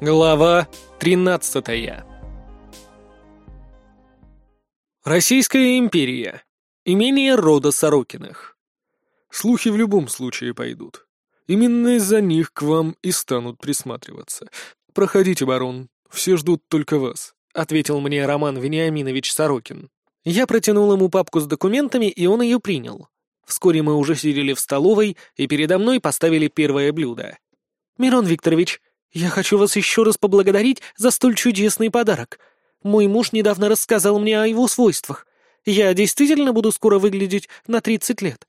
Глава 13 Российская империя. Имение рода Сорокиных. Слухи в любом случае пойдут. Именно из-за них к вам и станут присматриваться. Проходите, барон, все ждут только вас, ответил мне Роман Вениаминович Сорокин. Я протянул ему папку с документами, и он ее принял. Вскоре мы уже сидели в столовой, и передо мной поставили первое блюдо. «Мирон Викторович, я хочу вас еще раз поблагодарить за столь чудесный подарок. Мой муж недавно рассказал мне о его свойствах. Я действительно буду скоро выглядеть на 30 лет».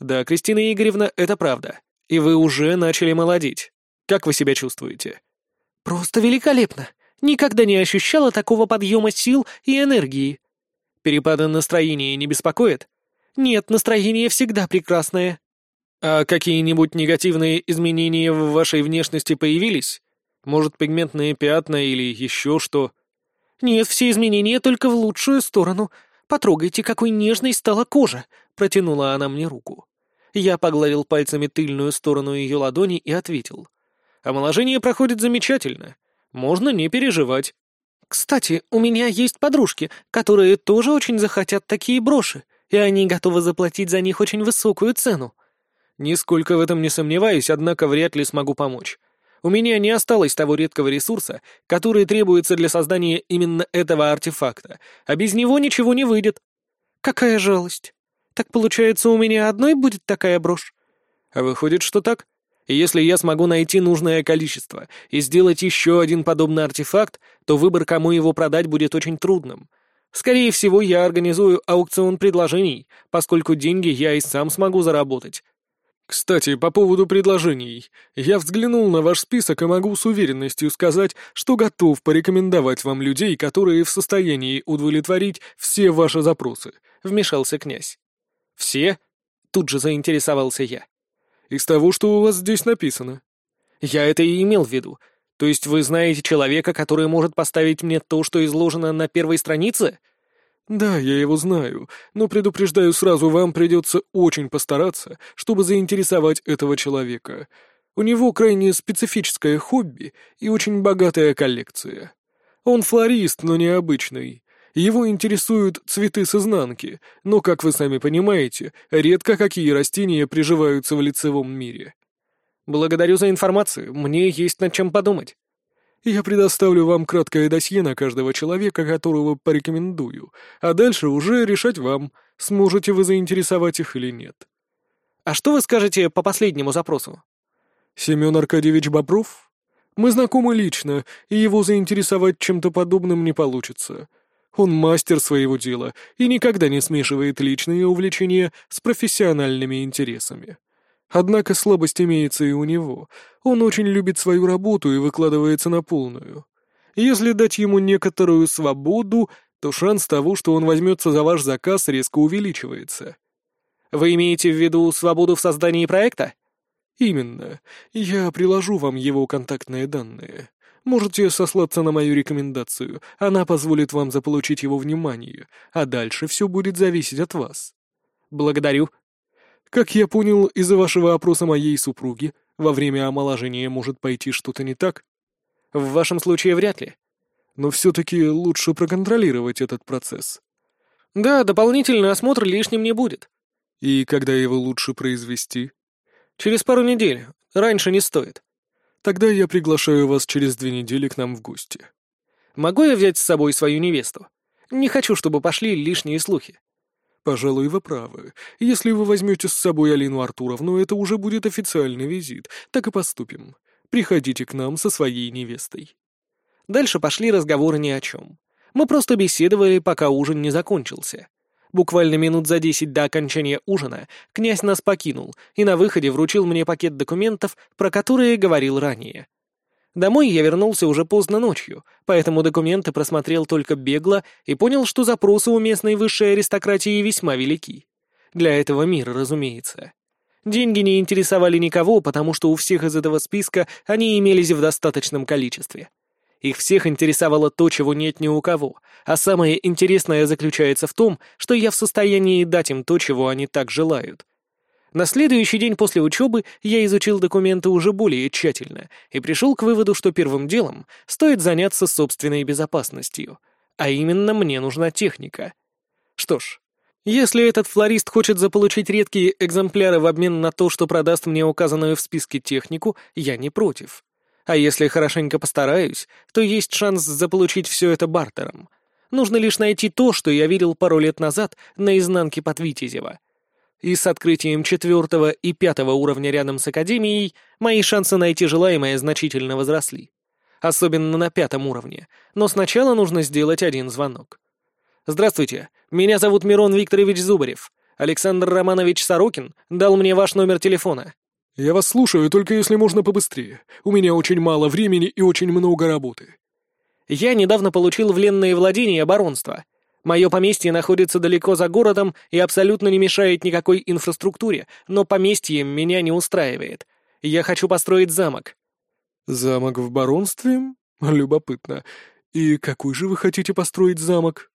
«Да, Кристина Игоревна, это правда. И вы уже начали молодеть. Как вы себя чувствуете?» «Просто великолепно. Никогда не ощущала такого подъема сил и энергии». «Перепады настроения не беспокоят?» «Нет, настроение всегда прекрасное». А какие-нибудь негативные изменения в вашей внешности появились? Может, пигментные пятна или еще что? Нет, все изменения только в лучшую сторону. Потрогайте, какой нежной стала кожа, протянула она мне руку. Я погладил пальцами тыльную сторону ее ладони и ответил. Омоложение проходит замечательно. Можно не переживать. Кстати, у меня есть подружки, которые тоже очень захотят такие броши, и они готовы заплатить за них очень высокую цену. Нисколько в этом не сомневаюсь, однако вряд ли смогу помочь. У меня не осталось того редкого ресурса, который требуется для создания именно этого артефакта, а без него ничего не выйдет. Какая жалость. Так получается, у меня одной будет такая брошь? А выходит, что так? если я смогу найти нужное количество и сделать еще один подобный артефакт, то выбор, кому его продать, будет очень трудным. Скорее всего, я организую аукцион предложений, поскольку деньги я и сам смогу заработать, кстати, по поводу предложений. Я взглянул на ваш список и могу с уверенностью сказать, что готов порекомендовать вам людей, которые в состоянии удовлетворить все ваши запросы», — вмешался князь. «Все?» — тут же заинтересовался я. «Из того, что у вас здесь написано». «Я это и имел в виду. То есть вы знаете человека, который может поставить мне то, что изложено на первой странице?» «Да, я его знаю, но предупреждаю сразу, вам придется очень постараться, чтобы заинтересовать этого человека. У него крайне специфическое хобби и очень богатая коллекция. Он флорист, но необычный. Его интересуют цветы с изнанки, но, как вы сами понимаете, редко какие растения приживаются в лицевом мире». «Благодарю за информацию, мне есть над чем подумать». Я предоставлю вам краткое досье на каждого человека, которого порекомендую, а дальше уже решать вам, сможете вы заинтересовать их или нет. А что вы скажете по последнему запросу? Семен Аркадьевич Бобров? Мы знакомы лично, и его заинтересовать чем-то подобным не получится. Он мастер своего дела и никогда не смешивает личные увлечения с профессиональными интересами. Однако слабость имеется и у него. Он очень любит свою работу и выкладывается на полную. Если дать ему некоторую свободу, то шанс того, что он возьмется за ваш заказ, резко увеличивается. Вы имеете в виду свободу в создании проекта? Именно. Я приложу вам его контактные данные. Можете сослаться на мою рекомендацию. Она позволит вам заполучить его внимание, а дальше все будет зависеть от вас. Благодарю. Как я понял, из-за вашего опроса моей супруги во время омоложения может пойти что-то не так? В вашем случае вряд ли. Но все-таки лучше проконтролировать этот процесс. Да, дополнительный осмотр лишним не будет. И когда его лучше произвести? Через пару недель. Раньше не стоит. Тогда я приглашаю вас через две недели к нам в гости. Могу я взять с собой свою невесту? Не хочу, чтобы пошли лишние слухи. «Пожалуй, вы правы. Если вы возьмете с собой Алину Артуровну, это уже будет официальный визит. Так и поступим. Приходите к нам со своей невестой». Дальше пошли разговоры ни о чем. Мы просто беседовали, пока ужин не закончился. Буквально минут за десять до окончания ужина князь нас покинул и на выходе вручил мне пакет документов, про которые говорил ранее. Домой я вернулся уже поздно ночью, поэтому документы просмотрел только бегло и понял, что запросы у местной высшей аристократии весьма велики. Для этого мира, разумеется. Деньги не интересовали никого, потому что у всех из этого списка они имелись в достаточном количестве. Их всех интересовало то, чего нет ни у кого, а самое интересное заключается в том, что я в состоянии дать им то, чего они так желают. На следующий день после учебы я изучил документы уже более тщательно и пришел к выводу, что первым делом стоит заняться собственной безопасностью. А именно мне нужна техника. Что ж, если этот флорист хочет заполучить редкие экземпляры в обмен на то, что продаст мне указанную в списке технику, я не против. А если хорошенько постараюсь, то есть шанс заполучить все это бартером. Нужно лишь найти то, что я видел пару лет назад на изнанке под Витязева — и с открытием четвертого и пятого уровня рядом с Академией мои шансы найти желаемое значительно возросли. Особенно на пятом уровне. Но сначала нужно сделать один звонок. «Здравствуйте, меня зовут Мирон Викторович Зубарев. Александр Романович Сорокин дал мне ваш номер телефона». «Я вас слушаю, только если можно побыстрее. У меня очень мало времени и очень много работы». «Я недавно получил вленные владения баронства. Мое поместье находится далеко за городом и абсолютно не мешает никакой инфраструктуре, но поместье меня не устраивает. Я хочу построить замок». «Замок в баронстве? Любопытно. И какой же вы хотите построить замок?»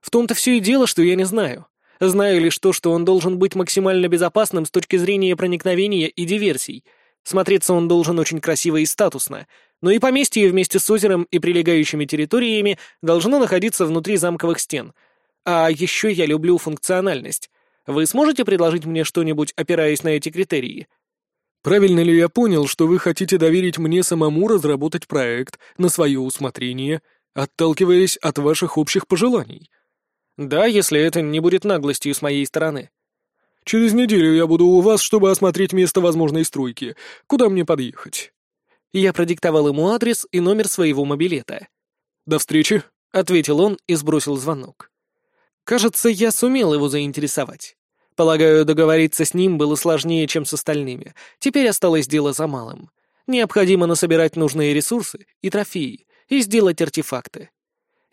«В том-то все и дело, что я не знаю. Знаю лишь то, что он должен быть максимально безопасным с точки зрения проникновения и диверсий. Смотреться он должен очень красиво и статусно, но и поместье вместе с озером и прилегающими территориями должно находиться внутри замковых стен. А еще я люблю функциональность. Вы сможете предложить мне что-нибудь, опираясь на эти критерии? Правильно ли я понял, что вы хотите доверить мне самому разработать проект на свое усмотрение, отталкиваясь от ваших общих пожеланий? Да, если это не будет наглостью с моей стороны. Через неделю я буду у вас, чтобы осмотреть место возможной стройки. Куда мне подъехать? Я продиктовал ему адрес и номер своего мобилета. «До встречи», — ответил он и сбросил звонок. Кажется, я сумел его заинтересовать. Полагаю, договориться с ним было сложнее, чем с остальными. Теперь осталось дело за малым. Необходимо насобирать нужные ресурсы и трофеи, и сделать артефакты.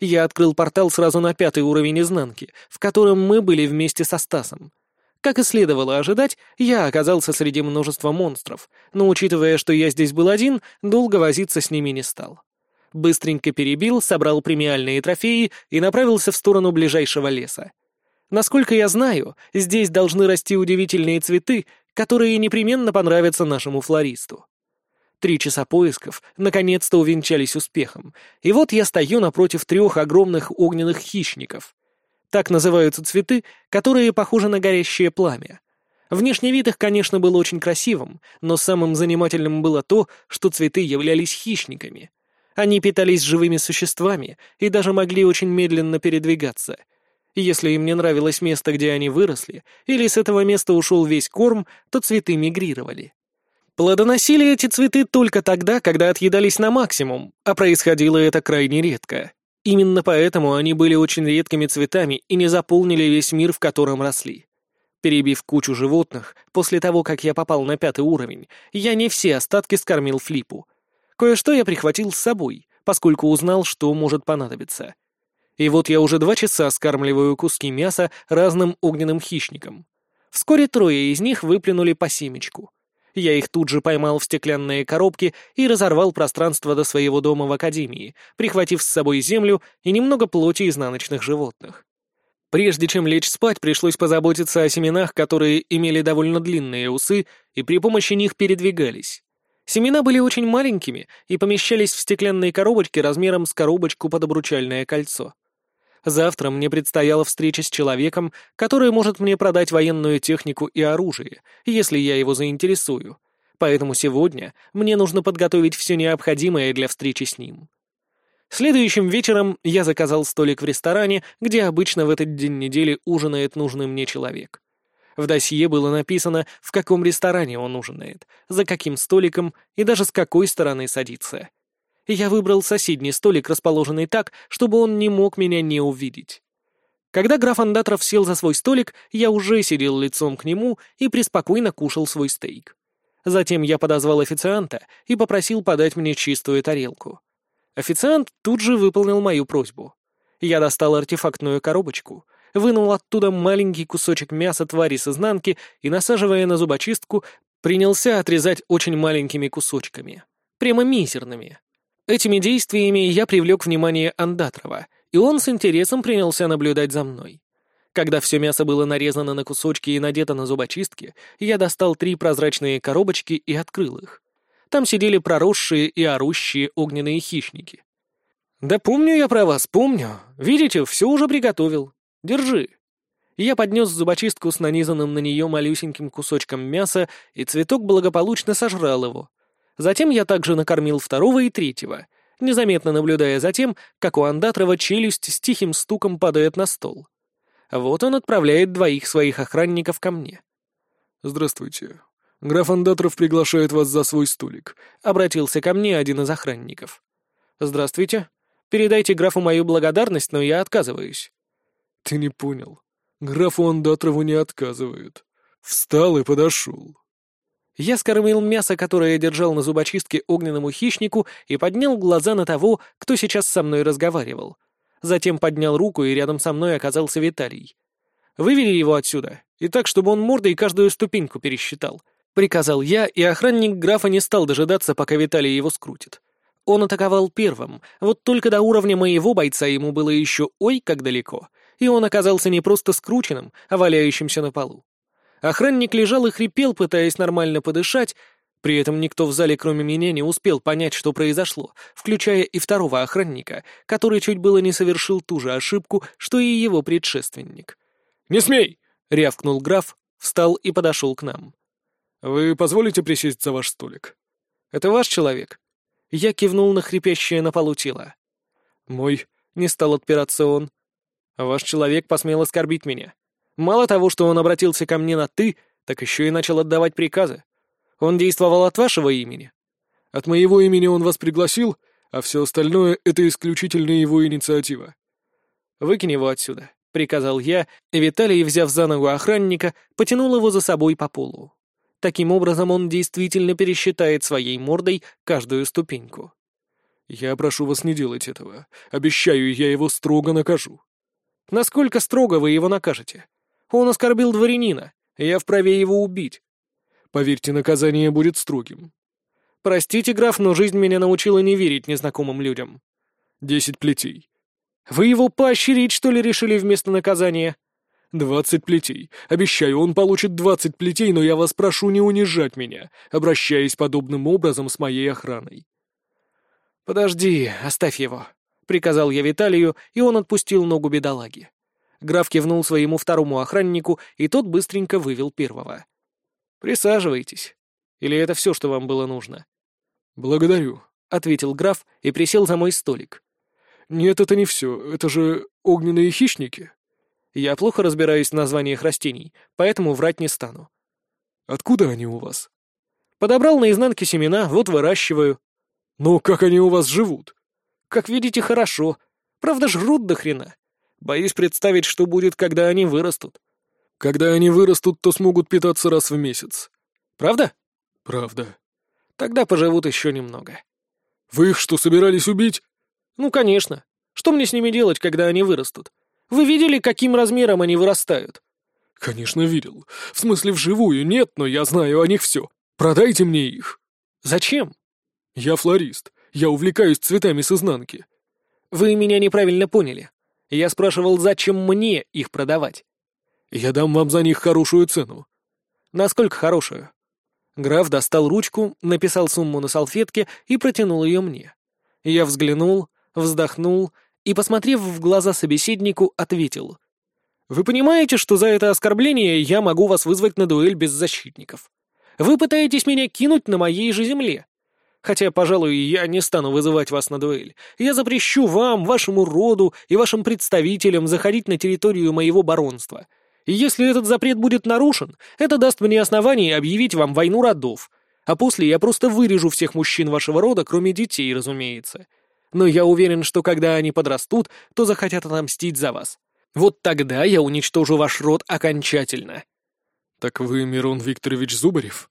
Я открыл портал сразу на пятый уровень изнанки, в котором мы были вместе со Стасом. Как и следовало ожидать, я оказался среди множества монстров, но учитывая, что я здесь был один, долго возиться с ними не стал. Быстренько перебил, собрал премиальные трофеи и направился в сторону ближайшего леса. Насколько я знаю, здесь должны расти удивительные цветы, которые непременно понравятся нашему флористу. Три часа поисков наконец-то увенчались успехом, и вот я стою напротив трех огромных огненных хищников. Так называются цветы, которые похожи на горящее пламя. Внешний вид их, конечно, был очень красивым, но самым занимательным было то, что цветы являлись хищниками. Они питались живыми существами и даже могли очень медленно передвигаться. Если им не нравилось место, где они выросли, или с этого места ушел весь корм, то цветы мигрировали. Плодоносили эти цветы только тогда, когда отъедались на максимум, а происходило это крайне редко. Именно поэтому они были очень редкими цветами и не заполнили весь мир, в котором росли. Перебив кучу животных, после того, как я попал на пятый уровень, я не все остатки скормил Флипу. Кое-что я прихватил с собой, поскольку узнал, что может понадобиться. И вот я уже два часа скармливаю куски мяса разным огненным хищникам. Вскоре трое из них выплюнули по семечку. Я их тут же поймал в стеклянные коробки и разорвал пространство до своего дома в академии, прихватив с собой землю и немного плоти изнаночных животных. Прежде чем лечь спать, пришлось позаботиться о семенах, которые имели довольно длинные усы и при помощи них передвигались. Семена были очень маленькими и помещались в стеклянные коробочки размером с коробочку под обручальное кольцо. Завтра мне предстояла встреча с человеком, который может мне продать военную технику и оружие, если я его заинтересую. Поэтому сегодня мне нужно подготовить все необходимое для встречи с ним. Следующим вечером я заказал столик в ресторане, где обычно в этот день недели ужинает нужный мне человек. В досье было написано, в каком ресторане он ужинает, за каким столиком и даже с какой стороны садится я выбрал соседний столик, расположенный так, чтобы он не мог меня не увидеть. Когда граф Андатров сел за свой столик, я уже сидел лицом к нему и преспокойно кушал свой стейк. Затем я подозвал официанта и попросил подать мне чистую тарелку. Официант тут же выполнил мою просьбу. Я достал артефактную коробочку, вынул оттуда маленький кусочек мяса твари с изнанки и, насаживая на зубочистку, принялся отрезать очень маленькими кусочками. Прямо мизерными. Этими действиями я привлек внимание Андатрова, и он с интересом принялся наблюдать за мной. Когда все мясо было нарезано на кусочки и надето на зубочистки, я достал три прозрачные коробочки и открыл их. Там сидели проросшие и орущие огненные хищники. «Да помню я про вас, помню. Видите, все уже приготовил. Держи». Я поднес зубочистку с нанизанным на нее малюсеньким кусочком мяса, и цветок благополучно сожрал его. Затем я также накормил второго и третьего, незаметно наблюдая за тем, как у Андатрова челюсть с тихим стуком падает на стол. Вот он отправляет двоих своих охранников ко мне. «Здравствуйте. Граф Андатров приглашает вас за свой столик», — обратился ко мне один из охранников. «Здравствуйте. Передайте графу мою благодарность, но я отказываюсь». «Ты не понял. Графу Андатрову не отказывают. Встал и подошел. Я скормил мясо, которое держал на зубочистке огненному хищнику, и поднял глаза на того, кто сейчас со мной разговаривал. Затем поднял руку, и рядом со мной оказался Виталий. «Вывели его отсюда, и так, чтобы он мордой каждую ступеньку пересчитал», — приказал я, и охранник графа не стал дожидаться, пока Виталий его скрутит. Он атаковал первым, вот только до уровня моего бойца ему было еще ой как далеко — и он оказался не просто скрученным, а валяющимся на полу. Охранник лежал и хрипел, пытаясь нормально подышать, при этом никто в зале, кроме меня, не успел понять, что произошло, включая и второго охранника, который чуть было не совершил ту же ошибку, что и его предшественник. «Не смей!» — рявкнул граф, встал и подошел к нам. «Вы позволите присесть за ваш столик?» «Это ваш человек?» Я кивнул на хрипящее на полу тело. «Мой», — не стал отпираться он. Ваш человек посмел оскорбить меня. Мало того, что он обратился ко мне на «ты», так еще и начал отдавать приказы. Он действовал от вашего имени. От моего имени он вас пригласил, а все остальное — это исключительно его инициатива. «Выкинь его отсюда», — приказал я, и Виталий, взяв за ногу охранника, потянул его за собой по полу. Таким образом, он действительно пересчитает своей мордой каждую ступеньку. «Я прошу вас не делать этого. Обещаю, я его строго накажу». Насколько строго вы его накажете? Он оскорбил дворянина, я вправе его убить. Поверьте, наказание будет строгим. Простите, граф, но жизнь меня научила не верить незнакомым людям. Десять плетей. Вы его поощрить, что ли, решили вместо наказания? «Двадцать плетей. Обещаю, он получит двадцать плетей, но я вас прошу не унижать меня, обращаясь подобным образом с моей охраной». «Подожди, оставь его. — приказал я Виталию, и он отпустил ногу бедолаги. Граф кивнул своему второму охраннику, и тот быстренько вывел первого. «Присаживайтесь. Или это все, что вам было нужно?» «Благодарю», — ответил граф и присел за мой столик. «Нет, это не все. Это же огненные хищники». «Я плохо разбираюсь в названиях растений, поэтому врать не стану». «Откуда они у вас?» «Подобрал на изнанке семена, вот выращиваю». «Но как они у вас живут?» Как видите, хорошо. Правда, жрут до хрена. Боюсь представить, что будет, когда они вырастут. Когда они вырастут, то смогут питаться раз в месяц. Правда? Правда. Тогда поживут еще немного. Вы их что, собирались убить? Ну, конечно. Что мне с ними делать, когда они вырастут? Вы видели, каким размером они вырастают? Конечно, видел. В смысле, вживую нет, но я знаю о них все. Продайте мне их. Зачем? Я флорист. Я увлекаюсь цветами с изнанки». «Вы меня неправильно поняли. Я спрашивал, зачем мне их продавать?» «Я дам вам за них хорошую цену». «Насколько хорошую?» Граф достал ручку, написал сумму на салфетке и протянул ее мне. Я взглянул, вздохнул и, посмотрев в глаза собеседнику, ответил. «Вы понимаете, что за это оскорбление я могу вас вызвать на дуэль без защитников? Вы пытаетесь меня кинуть на моей же земле. Хотя, пожалуй, я не стану вызывать вас на дуэль. Я запрещу вам, вашему роду и вашим представителям заходить на территорию моего баронства. И если этот запрет будет нарушен, это даст мне основание объявить вам войну родов. А после я просто вырежу всех мужчин вашего рода, кроме детей, разумеется. Но я уверен, что когда они подрастут, то захотят отомстить за вас. Вот тогда я уничтожу ваш род окончательно». «Так вы Мирон Викторович Зубарев?»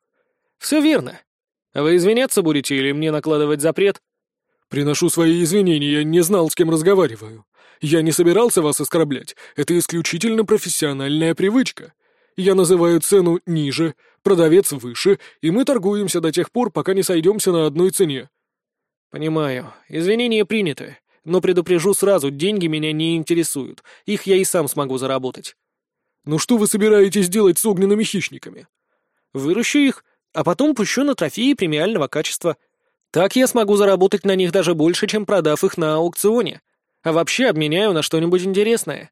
«Все верно. А вы извиняться будете или мне накладывать запрет?» «Приношу свои извинения, я не знал, с кем разговариваю. Я не собирался вас оскорблять, это исключительно профессиональная привычка. Я называю цену ниже, продавец выше, и мы торгуемся до тех пор, пока не сойдемся на одной цене». «Понимаю. Извинения приняты. Но предупрежу сразу, деньги меня не интересуют. Их я и сам смогу заработать. «Ну что вы собираетесь делать с огненными хищниками?» «Выращу их, а потом пущу на трофеи премиального качества. Так я смогу заработать на них даже больше, чем продав их на аукционе. А вообще обменяю на что-нибудь интересное».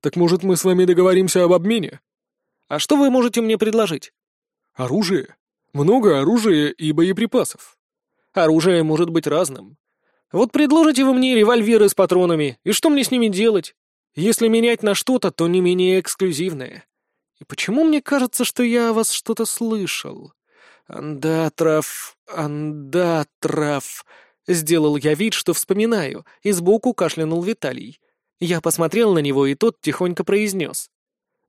«Так, может, мы с вами договоримся об обмене?» «А что вы можете мне предложить?» «Оружие. Много оружия и боеприпасов». «Оружие может быть разным. Вот предложите вы мне револьверы с патронами, и что мне с ними делать? Если менять на что-то, то не менее эксклюзивное. И почему мне кажется, что я о вас что-то слышал? Андатров, Андатров... Сделал я вид, что вспоминаю, и сбоку кашлянул Виталий. Я посмотрел на него, и тот тихонько произнес.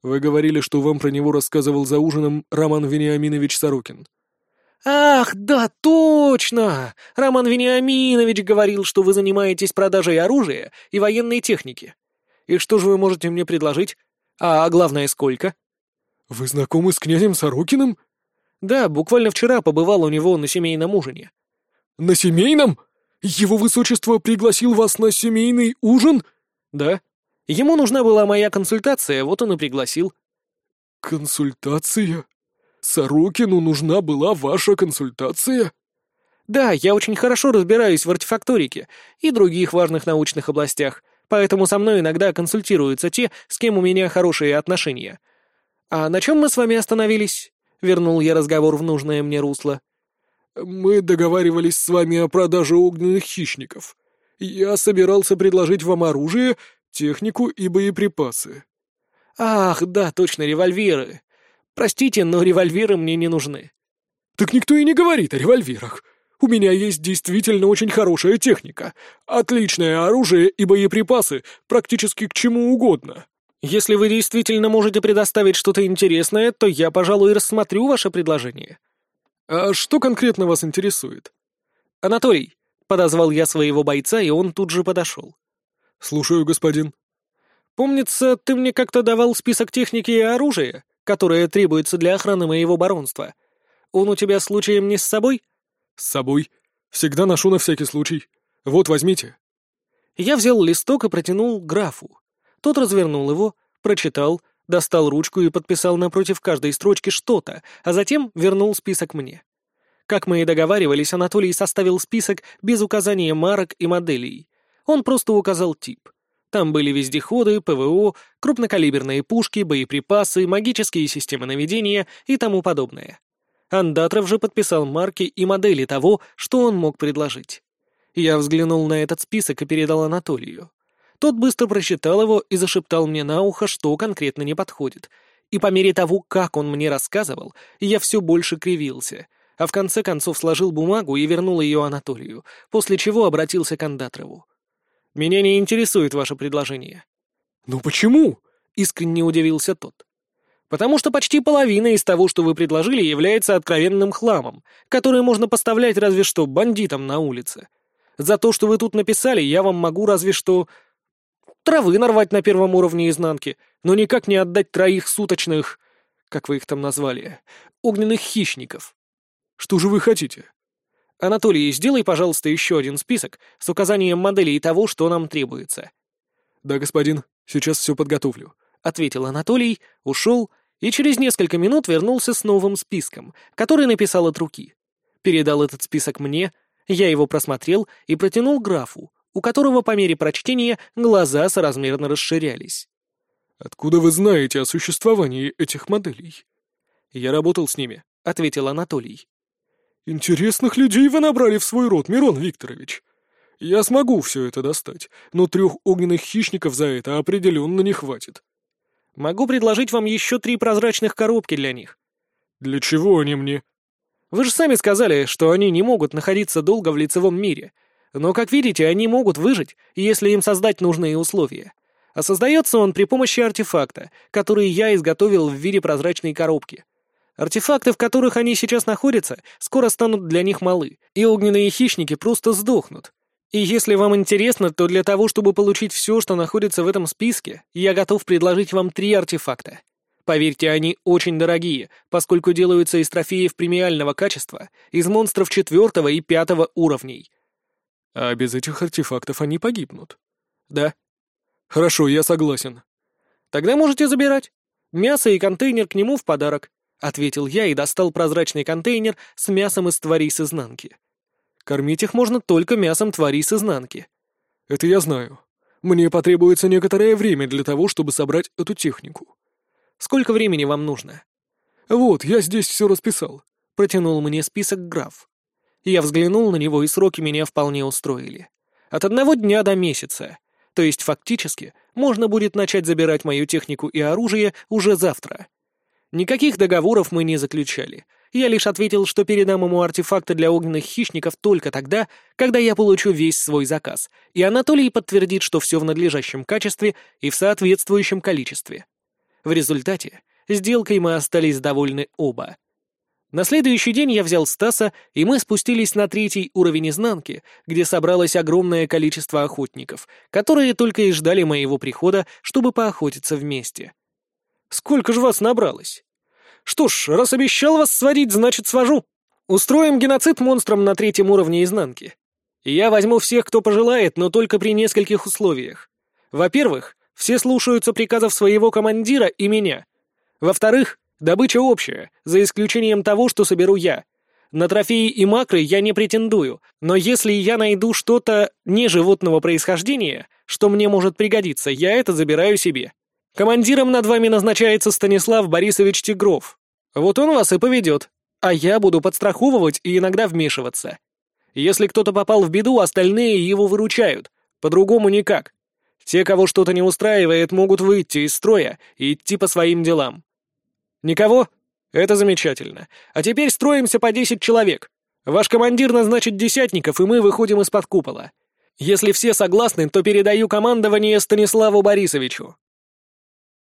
«Вы говорили, что вам про него рассказывал за ужином Роман Вениаминович Сорокин». «Ах, да, точно! Роман Вениаминович говорил, что вы занимаетесь продажей оружия и военной техники. И что же вы можете мне предложить? А главное, сколько?» «Вы знакомы с князем Сорокиным?» «Да, буквально вчера побывал у него на семейном ужине». «На семейном? Его высочество пригласил вас на семейный ужин?» «Да. Ему нужна была моя консультация, вот он и пригласил». «Консультация?» Сорокину нужна была ваша консультация?» «Да, я очень хорошо разбираюсь в артефакторике и других важных научных областях, поэтому со мной иногда консультируются те, с кем у меня хорошие отношения. А на чем мы с вами остановились?» — вернул я разговор в нужное мне русло. «Мы договаривались с вами о продаже огненных хищников. Я собирался предложить вам оружие, технику и боеприпасы». «Ах, да, точно, револьверы. Простите, но револьверы мне не нужны». «Так никто и не говорит о револьверах. У меня есть действительно очень хорошая техника, отличное оружие и боеприпасы практически к чему угодно». «Если вы действительно можете предоставить что-то интересное, то я, пожалуй, рассмотрю ваше предложение». «А что конкретно вас интересует?» «Анатолий», — подозвал я своего бойца, и он тут же подошел. «Слушаю, господин». «Помнится, ты мне как-то давал список техники и оружия?» которое требуется для охраны моего баронства. Он у тебя случаем не с собой?» «С собой. Всегда ношу на всякий случай. Вот, возьмите». Я взял листок и протянул графу. Тот развернул его, прочитал, достал ручку и подписал напротив каждой строчки что-то, а затем вернул список мне. Как мы и договаривались, Анатолий составил список без указания марок и моделей. Он просто указал тип. Там были вездеходы, ПВО, крупнокалиберные пушки, боеприпасы, магические системы наведения и тому подобное. Андатров же подписал марки и модели того, что он мог предложить. Я взглянул на этот список и передал Анатолию. Тот быстро прочитал его и зашептал мне на ухо, что конкретно не подходит. И по мере того, как он мне рассказывал, я все больше кривился, а в конце концов сложил бумагу и вернул ее Анатолию, после чего обратился к Андатрову. Меня не интересует ваше предложение». «Ну почему?» — искренне удивился тот. «Потому что почти половина из того, что вы предложили, является откровенным хламом, который можно поставлять разве что бандитам на улице. За то, что вы тут написали, я вам могу разве что травы нарвать на первом уровне изнанки, но никак не отдать троих суточных, как вы их там назвали, огненных хищников. Что же вы хотите? «Анатолий, сделай, пожалуйста, еще один список с указанием моделей того, что нам требуется». «Да, господин, сейчас все подготовлю», — ответил Анатолий, ушел и через несколько минут вернулся с новым списком, который написал от руки. Передал этот список мне, я его просмотрел и протянул графу, у которого по мере прочтения глаза соразмерно расширялись. «Откуда вы знаете о существовании этих моделей?» «Я работал с ними», — ответил Анатолий. «Интересных людей вы набрали в свой род, Мирон Викторович. Я смогу все это достать, но трех огненных хищников за это определенно не хватит». «Могу предложить вам еще три прозрачных коробки для них». «Для чего они мне?» «Вы же сами сказали, что они не могут находиться долго в лицевом мире. Но, как видите, они могут выжить, если им создать нужные условия. А создается он при помощи артефакта, который я изготовил в виде прозрачной коробки. Артефакты, в которых они сейчас находятся, скоро станут для них малы, и огненные хищники просто сдохнут. И если вам интересно, то для того, чтобы получить все, что находится в этом списке, я готов предложить вам три артефакта. Поверьте, они очень дорогие, поскольку делаются из трофеев премиального качества, из монстров четвертого и пятого уровней. А без этих артефактов они погибнут. Да. Хорошо, я согласен. Тогда можете забирать. Мясо и контейнер к нему в подарок», — ответил я и достал прозрачный контейнер с мясом из тварей с изнанки. Кормить их можно только мясом тварей с изнанки. «Это я знаю. Мне потребуется некоторое время для того, чтобы собрать эту технику». «Сколько времени вам нужно?» «Вот, я здесь все расписал», — протянул мне список граф. Я взглянул на него, и сроки меня вполне устроили. От одного дня до месяца. То есть, фактически, можно будет начать забирать мою технику и оружие уже завтра. Никаких договоров мы не заключали. Я лишь ответил, что передам ему артефакты для огненных хищников только тогда, когда я получу весь свой заказ, и Анатолий подтвердит, что все в надлежащем качестве и в соответствующем количестве. В результате сделкой мы остались довольны оба. На следующий день я взял Стаса, и мы спустились на третий уровень изнанки, где собралось огромное количество охотников, которые только и ждали моего прихода, чтобы поохотиться вместе. «Сколько же вас набралось?» «Что ж, раз обещал вас сводить, значит свожу. Устроим геноцид монстрам на третьем уровне изнанки. Я возьму всех, кто пожелает, но только при нескольких условиях. Во-первых, все слушаются приказов своего командира и меня. Во-вторых, Добыча общая, за исключением того, что соберу я. На трофеи и макры я не претендую, но если я найду что-то не животного происхождения, что мне может пригодиться, я это забираю себе. Командиром над вами назначается Станислав Борисович Тигров. Вот он вас и поведет, а я буду подстраховывать и иногда вмешиваться. Если кто-то попал в беду, остальные его выручают, по-другому никак. Те, кого что-то не устраивает, могут выйти из строя и идти по своим делам. «Никого? Это замечательно. А теперь строимся по десять человек. Ваш командир назначит десятников, и мы выходим из-под купола. Если все согласны, то передаю командование Станиславу Борисовичу».